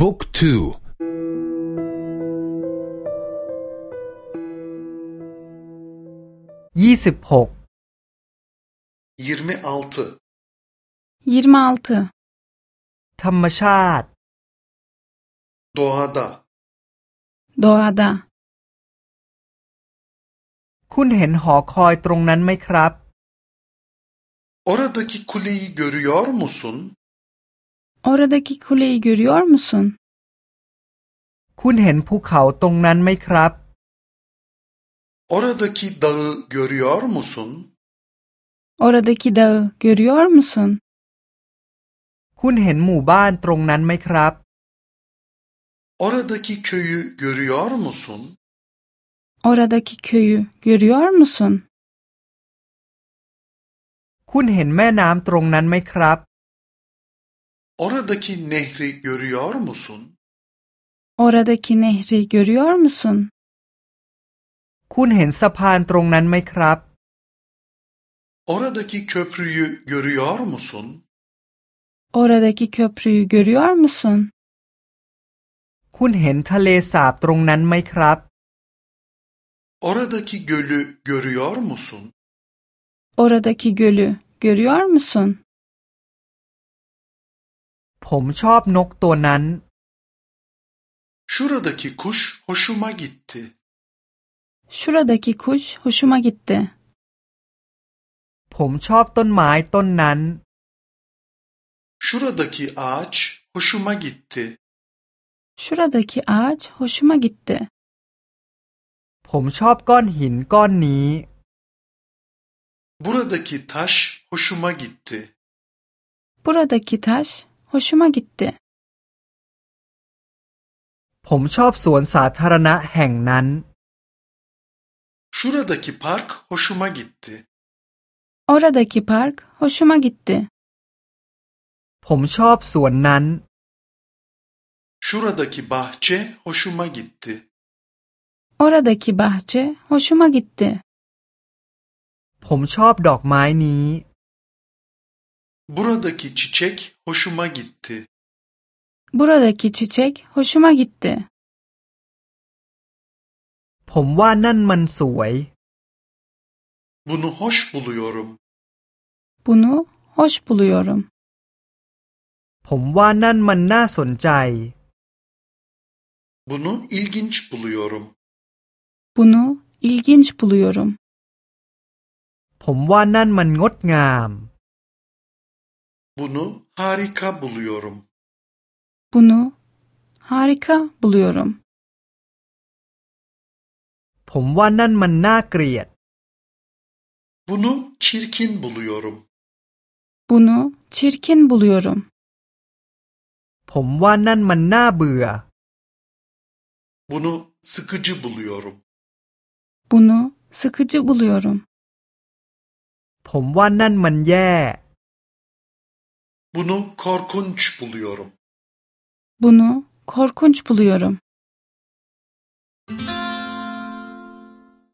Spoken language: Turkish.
บุ๊กทูยี่สิบหก 26 26 ธรรมชาติ doğada Doğada คุณเห็นหอคอยตรงนั้นไหมครับ oradaki kuleyi görüyor musun? Oradaki kuleyi görüyor musun? คุณเห็นภูเขาตรงนั้นไหมครับ Oradaki dağı görüyor musun? Oradaki dağı görüyor musun? คุณเห็นหมู่บ้านตรงนั้นไหมครับ Oradaki köyü görüyor musun? Oradaki köyü görüyor musun? คุณเห็นแม่น้ำตรงนั้นไหมครับ Oradaki nehri görüyor musun? Oradaki nehri görüyor musun? คุณเห็นสะพานตรงนั้นไหมครับ Oradaki köprüyü görüyor musun? Oradaki köprüyü görüyor musun? คุณเห็นทะเลสาบตรงนั้นไหมครับ Oradaki gölü görüyor musun? Oradaki gölü görüyor musun? ผมชอบนกตัวนั้น Şuradaki kuş hoşuma gitti. Şuradaki kuş hoşuma gitti. ผมชอบต้นไม้ต้นนั้น Şuradaki ağaç hoşuma gitti. Şuradaki ağaç hoşuma gitti. ผมชอบก้อนหินก้อนนี้ Buradaki taş hoşuma gitti. Buradaki taş hoşuma gitti. ผมชอบสวนสาธารณะแห่งนั้น Şuradaki park hoşuma gitti. Oradaki park hoşuma gitti. ผมชอบสวนนั้น Şuradaki bahçe hoşuma gitti. Oradaki bahçe hoşuma gitti. ผมชอบดอกไม้นี้ Buradaki çiçek hoşuma gitti. Buradaki çiçek hoşuma gitti. ผมว่านั่นมันสวย Bunu hoş buluyorum. Bunu hoş buluyorum. ผมว่านั่นมันน่าสนใจ Bunu ilginç buluyorum. Bunu ilginç buluyorum. ผมว่านั่นมันงดงาม Bunu harika buluyorum. Bunu harika buluyorum. ผมว่านั่นมันน่าเกลียด Bunu çirkin buluyorum. Bunu çirkin buluyorum. ผมว่านั่นมันน่าเบื่อ Bunu sıkıcı buluyorum. Bunu sıkıcı buluyorum. ผมว่านั่นมันแย่ bunu korkunç buluyorum. Bunu korkunç buluyorum.